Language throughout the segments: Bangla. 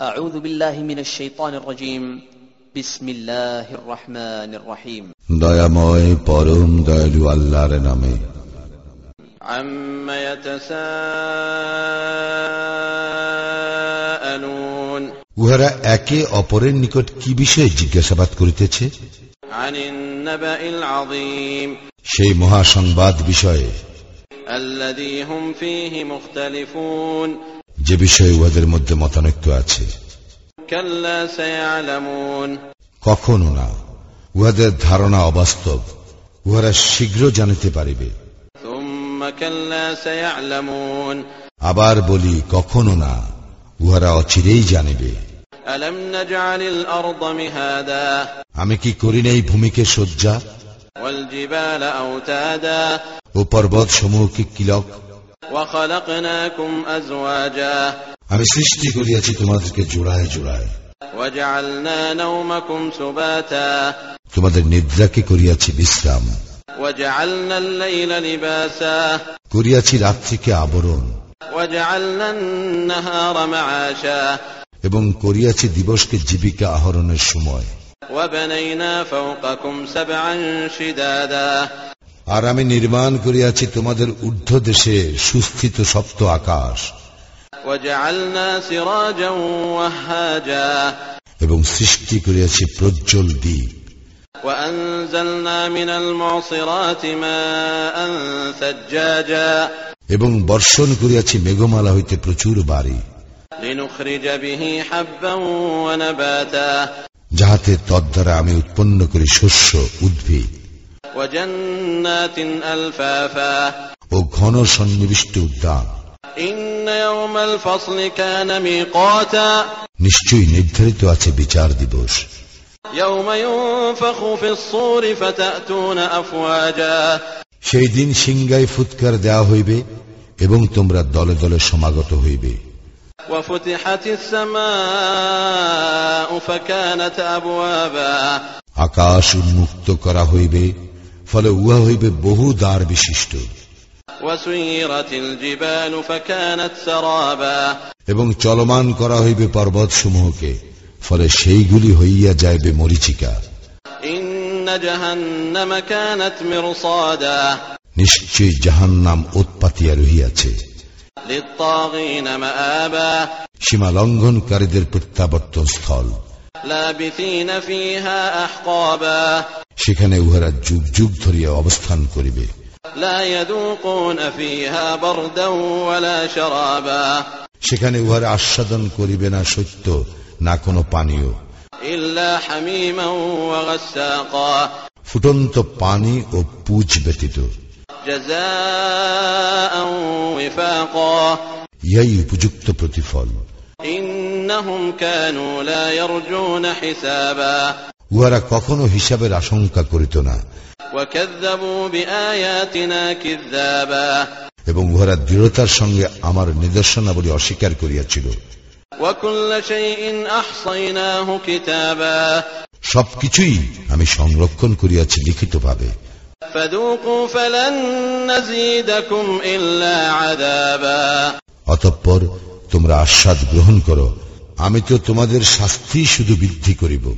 أعوذ بالله من الشيطان الرجيم بسم الله الرحمن الرحيم দয়াময় পরম দয়ালু আল্লাহর নামে عم يتساءلون উহারা একে অপরের নিকট কি বিষয়ে জিজ্ঞাসাবাদ করিতেছে عن النبأ العظيم সেই মহাসংবাদ বিষয়ে الذي هم فيه مختلفون যে বিষয়ে উহাদের মধ্যে মতানৈক্য আছে। কখনো না। উহাদের ধারণা অবাস্তব। উহারা শীঘ্র জানিতে পারিবে। আবার বলি কখনো না। উহারা অচিরেই জানিবে। আমি কি করি নাই ভূমিকে শয্যা? ও পর্বত সমূহকে কিলক? আমি সৃষ্টি করিয়াছি তোমাদেরকে জোড়ায় জোড়ায়। তোমাদের নিদ্রাকে করিয়াছি বিশ্রাম। করিয়াছি রাত্রিকে আবরণ। এবং করিয়াছি দিবসকে জীবিকা আহরণের সময়। আর আমি নির্মাণ করিয়াছি তোমাদের ঊর্ধ্ব দেশে সুস্থিত সপ্ত আকাশ। এবং সৃষ্টি করিয়াছি প্রজ্জ্বল দ্বীপ। এবং বর্ষণ করিয়াছি মেঘমালা হইতে প্রচুর বাড়ি যাহাতে তদ্বারা আমি উৎপন্ন করি শস্য উদ্ভিদ। ও ঘন সন্নিবিষ্ট উদ্যান। নিশ্চয়ই নির্ধারিত আছে বিচার দিবস। সেই দিন সিংগায় ফুৎকার দেয়া হইবে এবং তোমরা দলে দলে সমাগত হইবে। আকাশ উন্মুক্ত করা হইবে ফলে উহা হইবে বহু দ্বার বিশিষ্ট। এবং চলমান করা হইবে পর্বত সমূহকে ফলে সেইগুলি হইয়া যাইবে মরিচিকা। নিশ্চয় জাহান নাম উৎপাতিয়া রহিয়াছে। সীমা লঙ্ঘনকারীদের প্রত্যাবর্তন স্থল সেখানে উহারা যুগ যুগ ধরিয়া অবস্থান করিবে। সেখানে উহারা আস্বাদন করিবে না সত্য না কোনো পানীয়। ফুটন্ত পানি ও পুজ ব্যতীত। ইহাই উপযুক্ত প্রতিফল। উহারা কখনো হিসাবের আশঙ্কা করিত না। এবং উহারা দৃঢ়তার সঙ্গে আমার নিদর্শনাবলী অস্বীকার করিয়াছিল। সবকিছুই আমি সংরক্ষণ করিয়াছি লিখিত ভাবে অতঃপর তোমরা আশ্বাদ গ্রহণ করো। আমি তো তোমাদের শাস্তি শুধু বৃদ্ধি করিব।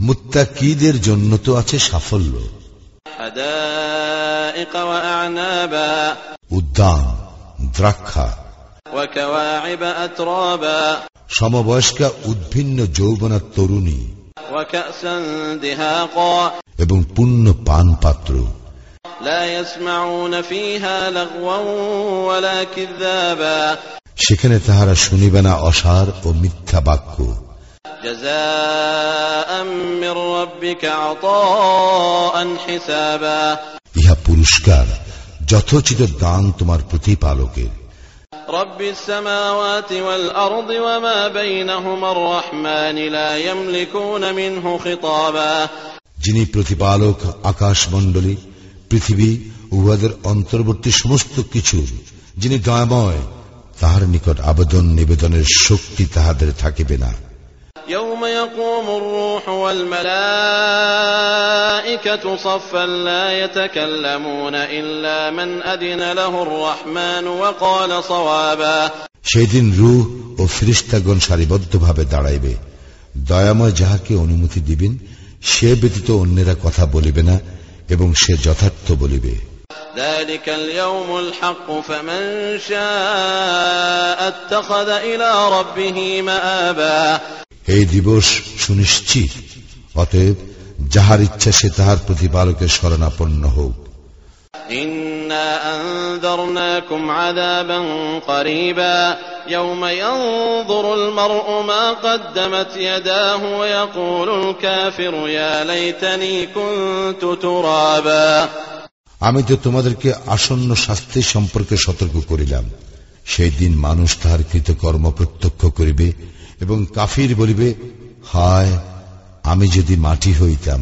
মুত্তাকিদের জন্য তো আছে সাফল্য। উদ্যান দ্রাক্ষা। সমবয়স্কা উদ্ভিন্ন যৌবনা তরুণী। এবং পূর্ণ পান পাত্র সেখানে তাহারা শুনিবে না অসার ও মিথ্যা বাক্য جزاء من ربك عطاء حسابا ইহা পুরস্কার যথোচিত দান তোমার প্রতিপালকের رب السماوات والأرض وما بينهما الرحمن لا يملكون منه خطابا যিনি প্রতিপালক আকাশমণ্ডলী পৃথিবী উহাদের অন্তর্বর্তী সমস্ত কিছু যিনি দয়াময় তাহার নিকট আবেদন নিবেদনের শক্তি তাহাদের থাকিবে না يوم يقوم الروح والملائكة صفا لا يتكلمون إلا من أذن له الرحمن وقال صوابا সেদিন রুহ ও ফিরিস্তাগণ সারিবদ্ধভাবে দাঁড়াইবে দয়াময় যাহাকে অনুমতি দিবেন সে ব্যতীত অন্যেরা কথা বলিবে না এবং সে যথার্থ বলিবে। এই দিবস সুনিশ্চিত অতএব যাহার ইচ্ছা সে তাহার প্রতিপালকের শরণাপন্ন হোক। إنا أنذرناكم عذابا قريبا يوم ينظر المرء ما قدمت يداه ويقول الكافر يا ليتني كنت ترابا আমি তো তোমাদেরকে আসন্ন শাস্তি সম্পর্কে সতর্ক করিলাম সেই দিন মানুষ তাহার কৃতকর্ম প্রত্যক্ষ করিবে এবং কাফির বলিবে হায় আমি যদি মাটি হইতাম